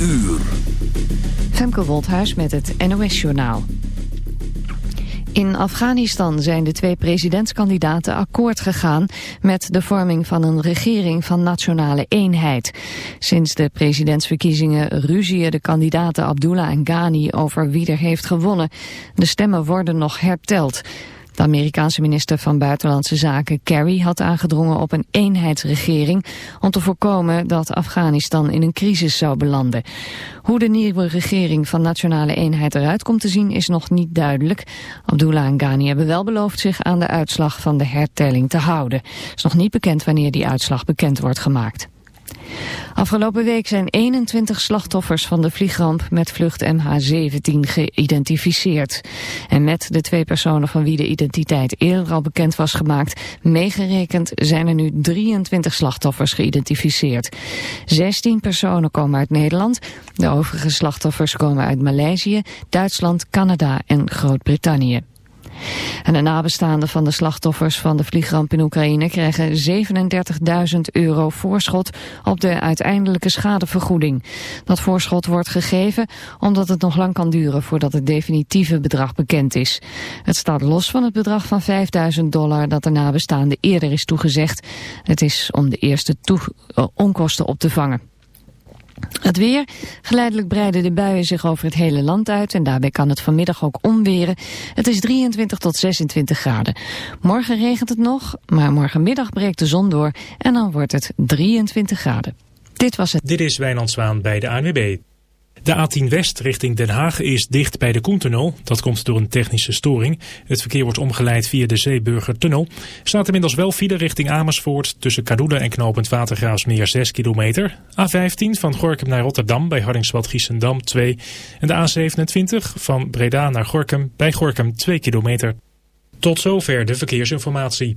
uur. Femke Woldhuis met het NOS-journaal. In Afghanistan zijn de twee presidentskandidaten akkoord gegaan met de vorming van een regering van nationale eenheid. Sinds de presidentsverkiezingen ruzien de kandidaten Abdullah en Ghani over wie er heeft gewonnen. De stemmen worden nog herteld. De Amerikaanse minister van Buitenlandse Zaken Kerry had aangedrongen op een eenheidsregering om te voorkomen dat Afghanistan in een crisis zou belanden. Hoe de nieuwe regering van nationale eenheid eruit komt te zien is nog niet duidelijk. Abdullah en Ghani hebben wel beloofd zich aan de uitslag van de hertelling te houden. Het is nog niet bekend wanneer die uitslag bekend wordt gemaakt. Afgelopen week zijn 21 slachtoffers van de vliegramp met vlucht MH17 geïdentificeerd. En met de twee personen van wie de identiteit eerder al bekend was gemaakt, meegerekend zijn er nu 23 slachtoffers geïdentificeerd. 16 personen komen uit Nederland, de overige slachtoffers komen uit Maleisië, Duitsland, Canada en Groot-Brittannië. En de nabestaanden van de slachtoffers van de vliegramp in Oekraïne krijgen 37.000 euro voorschot op de uiteindelijke schadevergoeding. Dat voorschot wordt gegeven omdat het nog lang kan duren voordat het definitieve bedrag bekend is. Het staat los van het bedrag van 5.000 dollar dat de nabestaanden eerder is toegezegd. Het is om de eerste eh, onkosten op te vangen. Het weer. Geleidelijk breiden de buien zich over het hele land uit en daarbij kan het vanmiddag ook omweren. Het is 23 tot 26 graden. Morgen regent het nog, maar morgenmiddag breekt de zon door en dan wordt het 23 graden. Dit was het. Dit is Wijnand Zwaan bij de ANWB. De A10 West richting Den Haag is dicht bij de Koentunnel. Dat komt door een technische storing. Het verkeer wordt omgeleid via de Zeeburgertunnel. Staat inmiddels wel file richting Amersfoort tussen Kadoede en knooppunt Watergraafsmeer 6 kilometer. A15 van Gorkum naar Rotterdam bij Hardingswad-Giessendam 2. En de A27 van Breda naar Gorkum bij Gorkum 2 kilometer. Tot zover de verkeersinformatie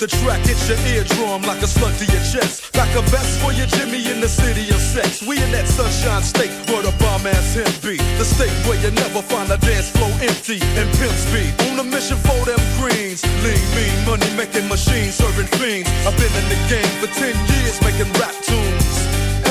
The track hits your eardrum like a slug to your chest. Like a vest for your Jimmy in the city of sex. We in that sunshine state where the bomb ass him be. The state where you never find a dance floor empty and pimp speed. On a mission for them greens. Lean, mean, money making machines serving fiends. I've been in the game for 10 years making rap tunes.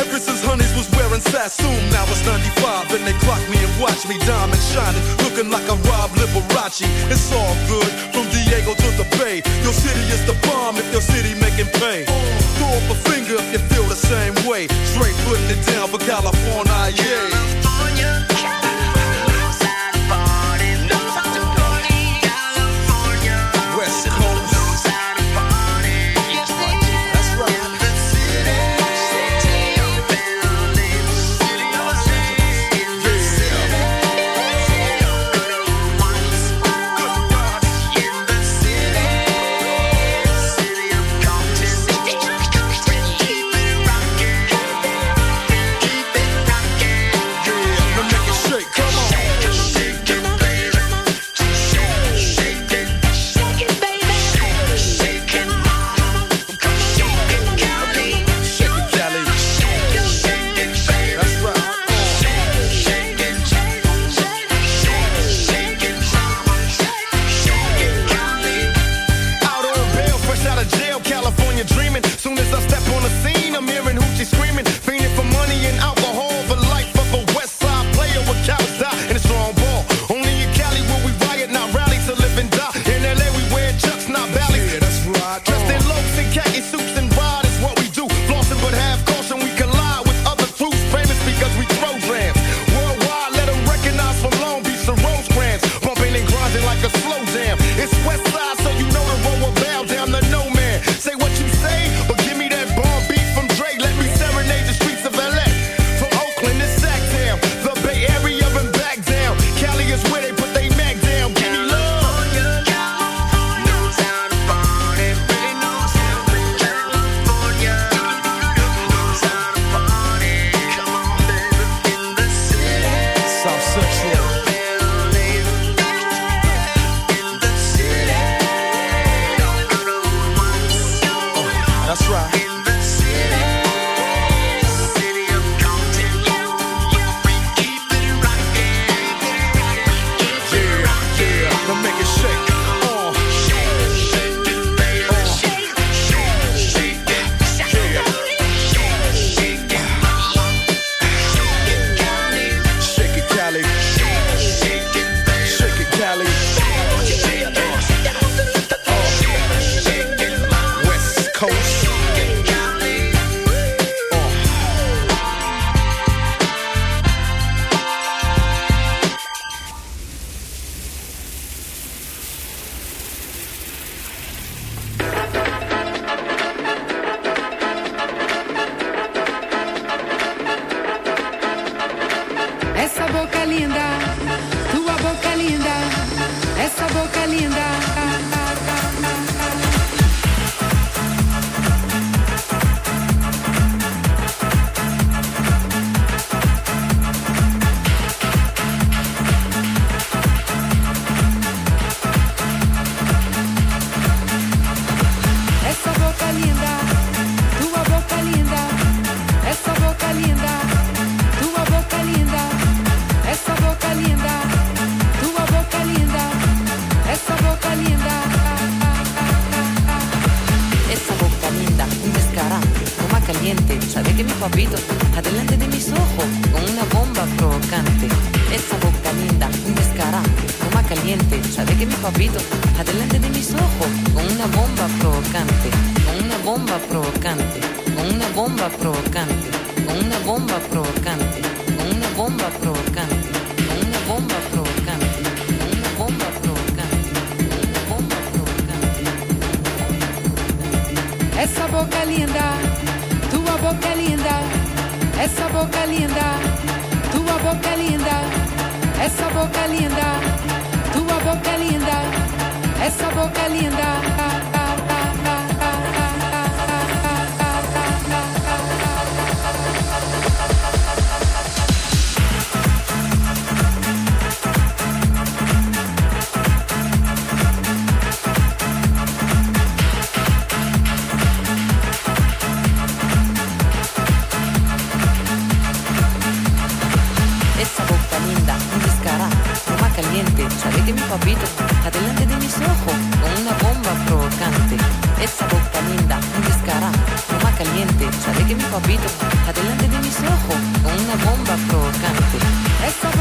Ever since Honeys was wearing Sassoon, now it's 95 and they clock Watch me diamond shining, looking like I rob Liberace. It's all good, from Diego to the Bay. Your city is the bomb if your city making pay. Throw up a finger if you feel the same way. Straight putting it down for California, yeah.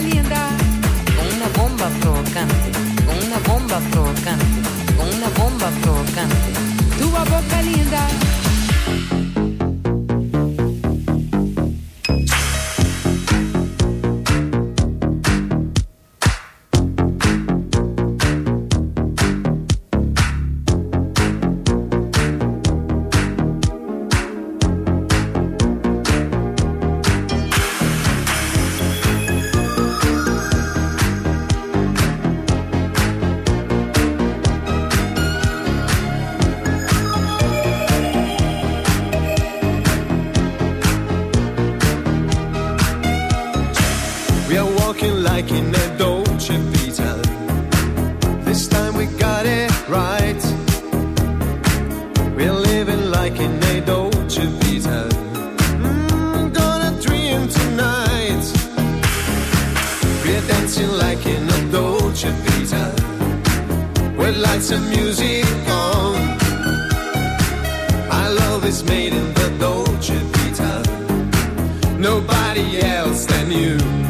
Linda, con una bomba provocante, con una bomba provocante, you.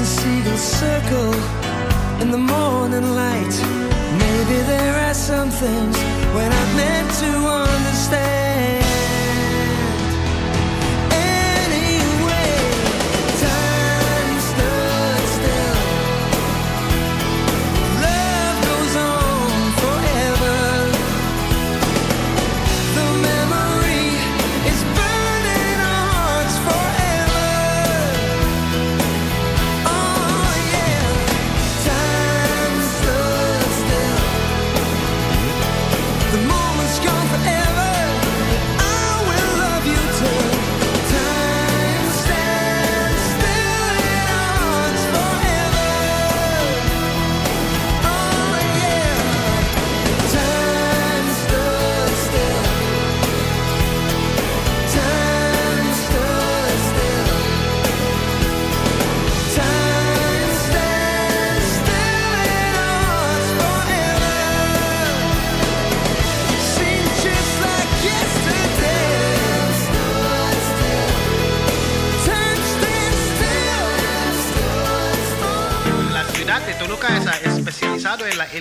the seagulls circle in the morning light. Maybe there are some things when I'm meant to understand.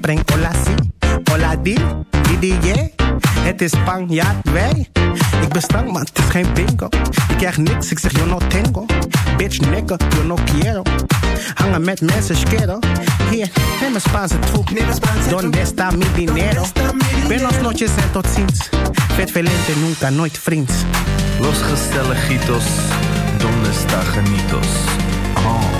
Preng, preng, hola si. Hola di, di, di, yeah. Het is Spanjaard, wij. Ik ben stank, maar het is geen bingo. Ik krijg niks, ik zeg yo no tengo. Bitch, nigga, yo no quiero. Hangen met mensen, schero. Hier, neem een Spaanse troep. Donde está mi dinero? Buenos noches en tot ziens. Vet velente, nunca, nooit vriends. Los Gestelejitos, donde está Janitos? Oh.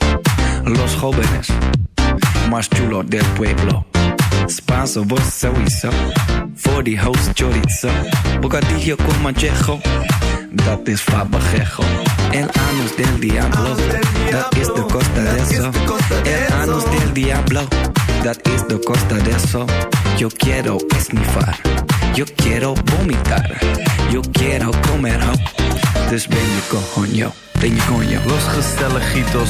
Los jóvenes más chulos del pueblo. Spanso, vos. Voor die host chorizo. Bocadillo con manchejo. Dat is fabajejo. El anus del diablo. Dat is de costa de eso. El anus del diablo. Dat is de costa de eso. Yo quiero esnifar. Yo quiero vomitar. Yo quiero comer ho. Dus ben je coño. Ben je coño. Los gezelligitos,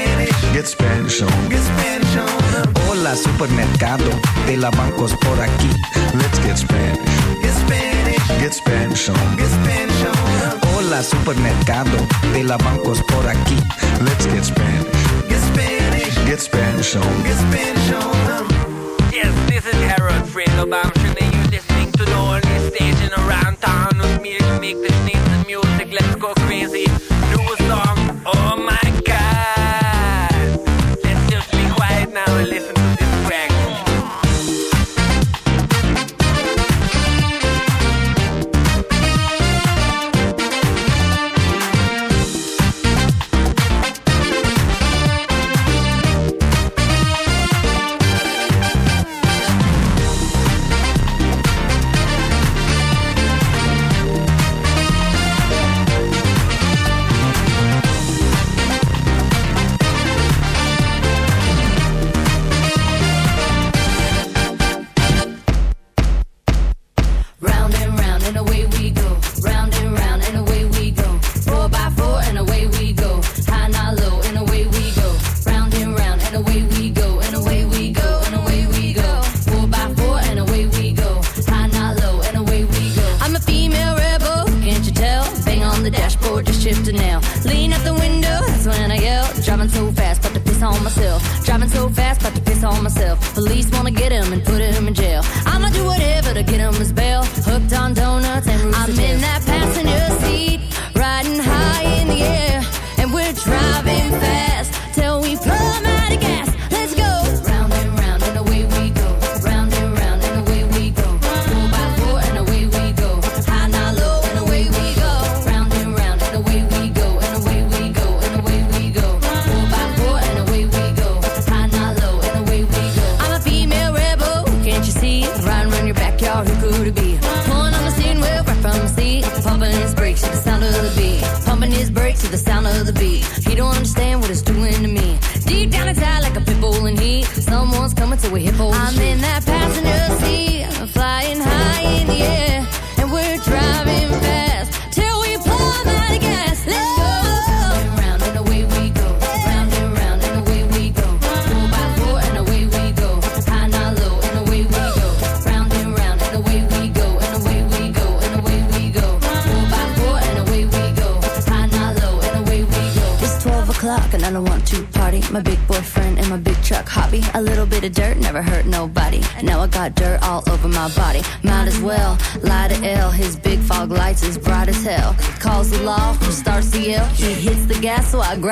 Get Spanish on. Get Spanish on. Hola, supermercado de la bancos por aquí. Let's get Spanish. Get Spanish. Get Spanish on. Get Spanish on. Hola, supermercado de la bancos por aquí. Let's get Spanish. Get Spanish. Get Spanish on. Get Spanish on. Yes, this is Harold Fredo. I'm sure that you're listening to the only station around town with me to make the sneeze music. Let's go crazy.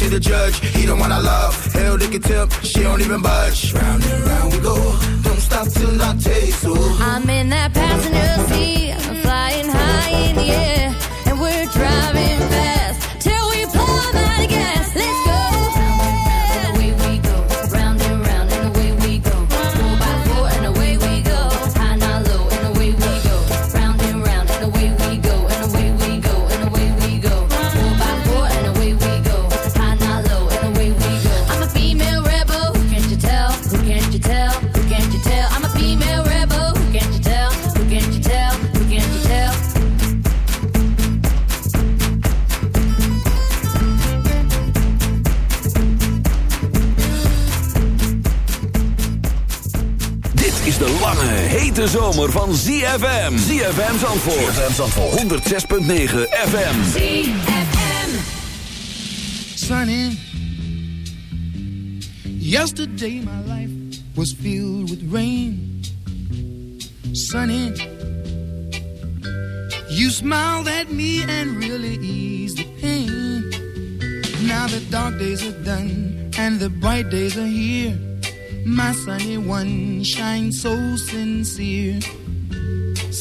To the judge, he the one I love. Hell, they can tip, she don't even budge. Round and round we go. Don't stop till I taste so. I'm in that passenger seat, ZFM. ZFM Zandvoort. ZFM Zandvoort. 106.9 FM. ZFM. Sunny. Yesterday my life was filled with rain. Sunny. You smiled at me and really eased the pain. Now the dark days are done and the bright days are here. My sunny one shines so sincere.